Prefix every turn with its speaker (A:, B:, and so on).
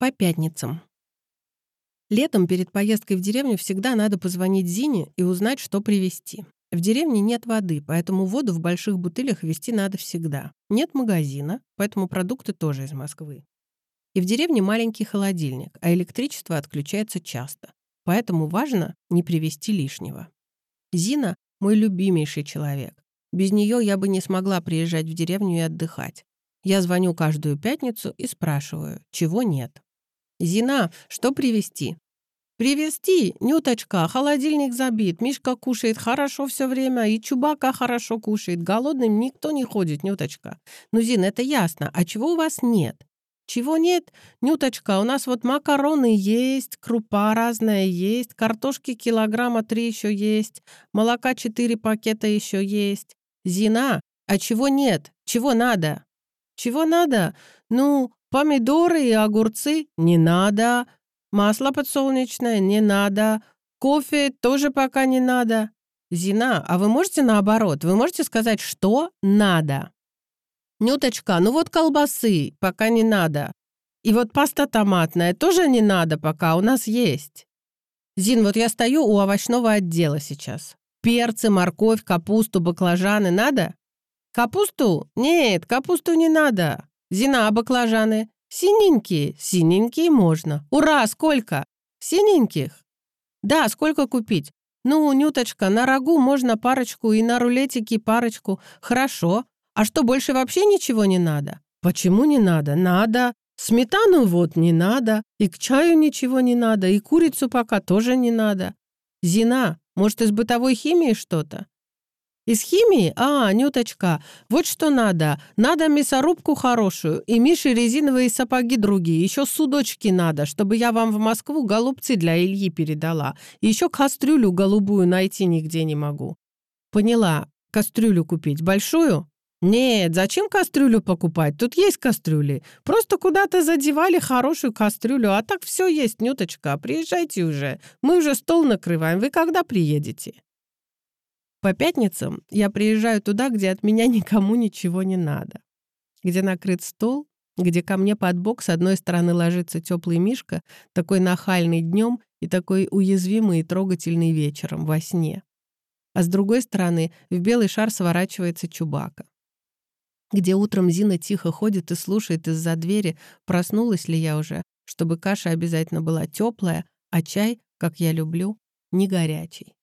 A: По пятницам. Летом перед поездкой в деревню всегда надо позвонить Зине и узнать, что привезти. В деревне нет воды, поэтому воду в больших бутылях везти надо всегда. Нет магазина, поэтому продукты тоже из Москвы. И в деревне маленький холодильник, а электричество отключается часто. Поэтому важно не привезти лишнего. Зина — мой любимейший человек. Без нее я бы не смогла приезжать в деревню и отдыхать. Я звоню каждую пятницу и спрашиваю, чего нет. «Зина, что привезти?» «Привезти? Нюточка, холодильник забит, Мишка кушает хорошо все время, и Чубака хорошо кушает, голодным никто не ходит, Нюточка. Ну, Зин, это ясно, а чего у вас нет?» «Чего нет? Нюточка, у нас вот макароны есть, крупа разная есть, картошки килограмма три еще есть, молока четыре пакета еще есть. Зина, а чего нет? Чего надо?» «Чего надо? Ну, Помидоры и огурцы не надо. Масло подсолнечное не надо. Кофе тоже пока не надо. Зина, а вы можете наоборот? Вы можете сказать, что надо? Нюточка, ну вот колбасы пока не надо. И вот паста томатная тоже не надо пока, у нас есть. Зин, вот я стою у овощного отдела сейчас. Перцы, морковь, капусту, баклажаны надо? Капусту? Нет, капусту не надо. Зина, баклажаны? Синенькие? Синенькие можно. Ура, сколько? Синеньких? Да, сколько купить? Ну, Нюточка, на рагу можно парочку и на рулетике парочку. Хорошо. А что, больше вообще ничего не надо? Почему не надо? Надо. Сметану вот не надо. И к чаю ничего не надо. И курицу пока тоже не надо. Зина, может, из бытовой химии что-то? Из химии? А, Нюточка, вот что надо. Надо мясорубку хорошую и Мише резиновые сапоги другие. Еще судочки надо, чтобы я вам в Москву голубцы для Ильи передала. Еще кастрюлю голубую найти нигде не могу. Поняла. Кастрюлю купить. Большую? «Нет, зачем кастрюлю покупать? Тут есть кастрюли. Просто куда-то задевали хорошую кастрюлю, а так все есть, Нюточка. Приезжайте уже. Мы уже стол накрываем. Вы когда приедете?» По пятницам я приезжаю туда, где от меня никому ничего не надо. Где накрыт стол, где ко мне под бок с одной стороны ложится теплый мишка, такой нахальный днем и такой уязвимый и трогательный вечером во сне. А с другой стороны в белый шар сворачивается Чубака. Где утром Зина тихо ходит и слушает из-за двери, проснулась ли я уже, чтобы каша обязательно была теплая, а чай, как я люблю, не горячий.